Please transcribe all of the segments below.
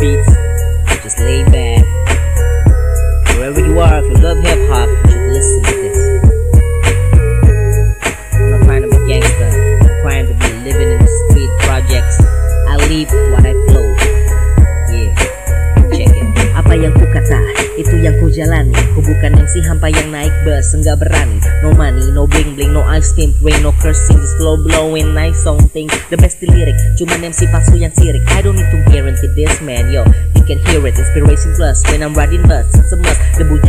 beats. Just lay back. Wherever you are, if you love hip hop, just listen. Jalani Ku bukan MC hampa yang naik bus Enggak berani No money, no bling bling No ice cream, rain, no cursing. Just blow blowing, nice something. The best lirik Cuman MC palsu yang sirik. I don't need to guarantee this man Yo, you can hear it Inspiration plus. When I'm riding bus It's a must Debu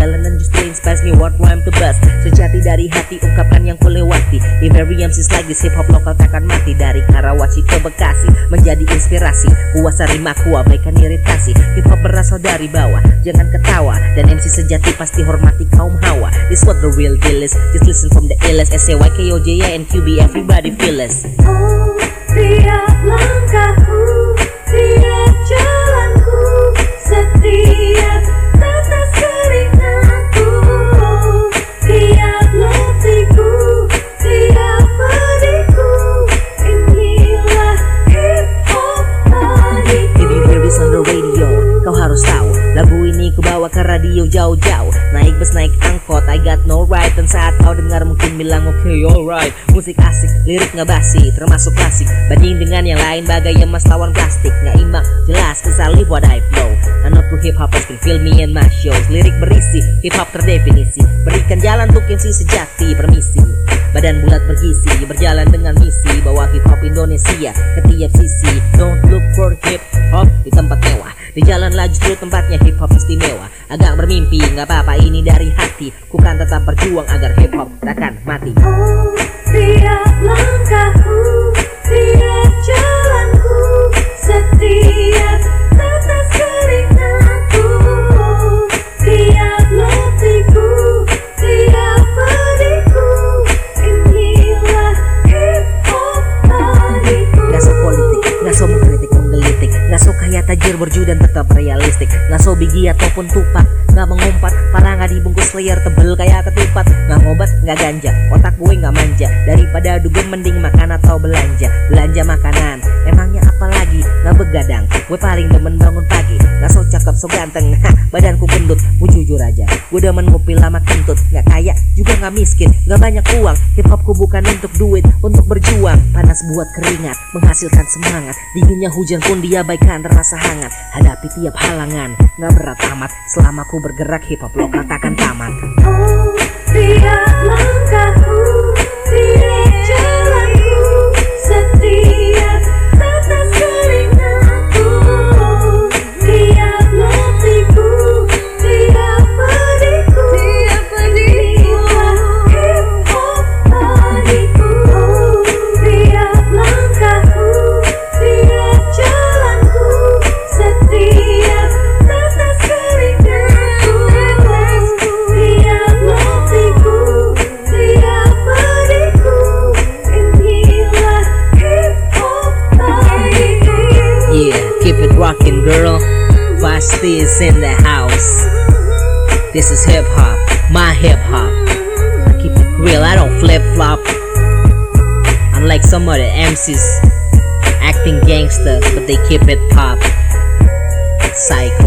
inspires me What rhyme to bust Sejati dari hati Ungkapkan yang ku lewati In every MC's like this Hip hop lokal takkan mati. Dari Karawaci ke Bekasi Menjadi inspirasi. Kuasa rima ku abaikan iritasi Hip hop berasal dari bawah Jangan ketawa. Dan MC sejati pasti hormati kaum hawa. This what the real deal is. Just listen from the illest S-A-Y-K-O-J-A and QB Everybody feel us Oh, radio jauh-jauh. Naik bus, naik angkot, I got no right. Dan saat kau dengar mungkin bilang oke okay, alright. Musik asik, lirik nggak basi, termasuk klasik. Banding dengan yang lain bagai emas lawan plastik. Nggak imbang, jelas, cause I live what I flow. Anakku hip hopers can feel me in my shows. Lirik berisi, hip hop terdefinisi. Berikan jalan untuk MC sejati, permisi. Badan bulat bergizi, berjalan dengan misi. Bawa hip hop Indonesia ke tiap sisi. Don't look for hip hop di tempat mewah Di jalan laju justru tempatnya hip hop istimewa. Agak bermimpi, nggak apa-apa ini dari hati. Ku kan tetap berjuang agar hip hop takkan mati so kaya tajir berju dan tetap realistik. Nggak so bigi ataupun tupak Nggak mengumpat, pala nggak dibungkus layer tebel kayak ketupat. Nggak ngobat, nggak ganja, otak gue nggak manja. Daripada dugem mending makan atau belanja. Belanja makanan? Nggak begadang, gue paling demen bangun pagi. Nggak so cakep, so ganteng, ha, badanku gendut. Gue jujur aja, gue demen ngopi lama kentut. Nggak kaya, juga nggak miskin, nggak banyak uang. Hip hopku bukan untuk duit, untuk berjuang. Panas buat keringat, menghasilkan semangat. Dinginnya hujan pun diabaikan terasa hangat. Hadapi tiap halangan, nggak berat amat. Selama ku bergerak hip hop lokal takkan tamat keep rockin' girl Vasti is in the house. This is hip hop, my hip hop I keep it real, I don't flip flop Unlike some other MCs Acting gangster, but they keep it pop. Psycho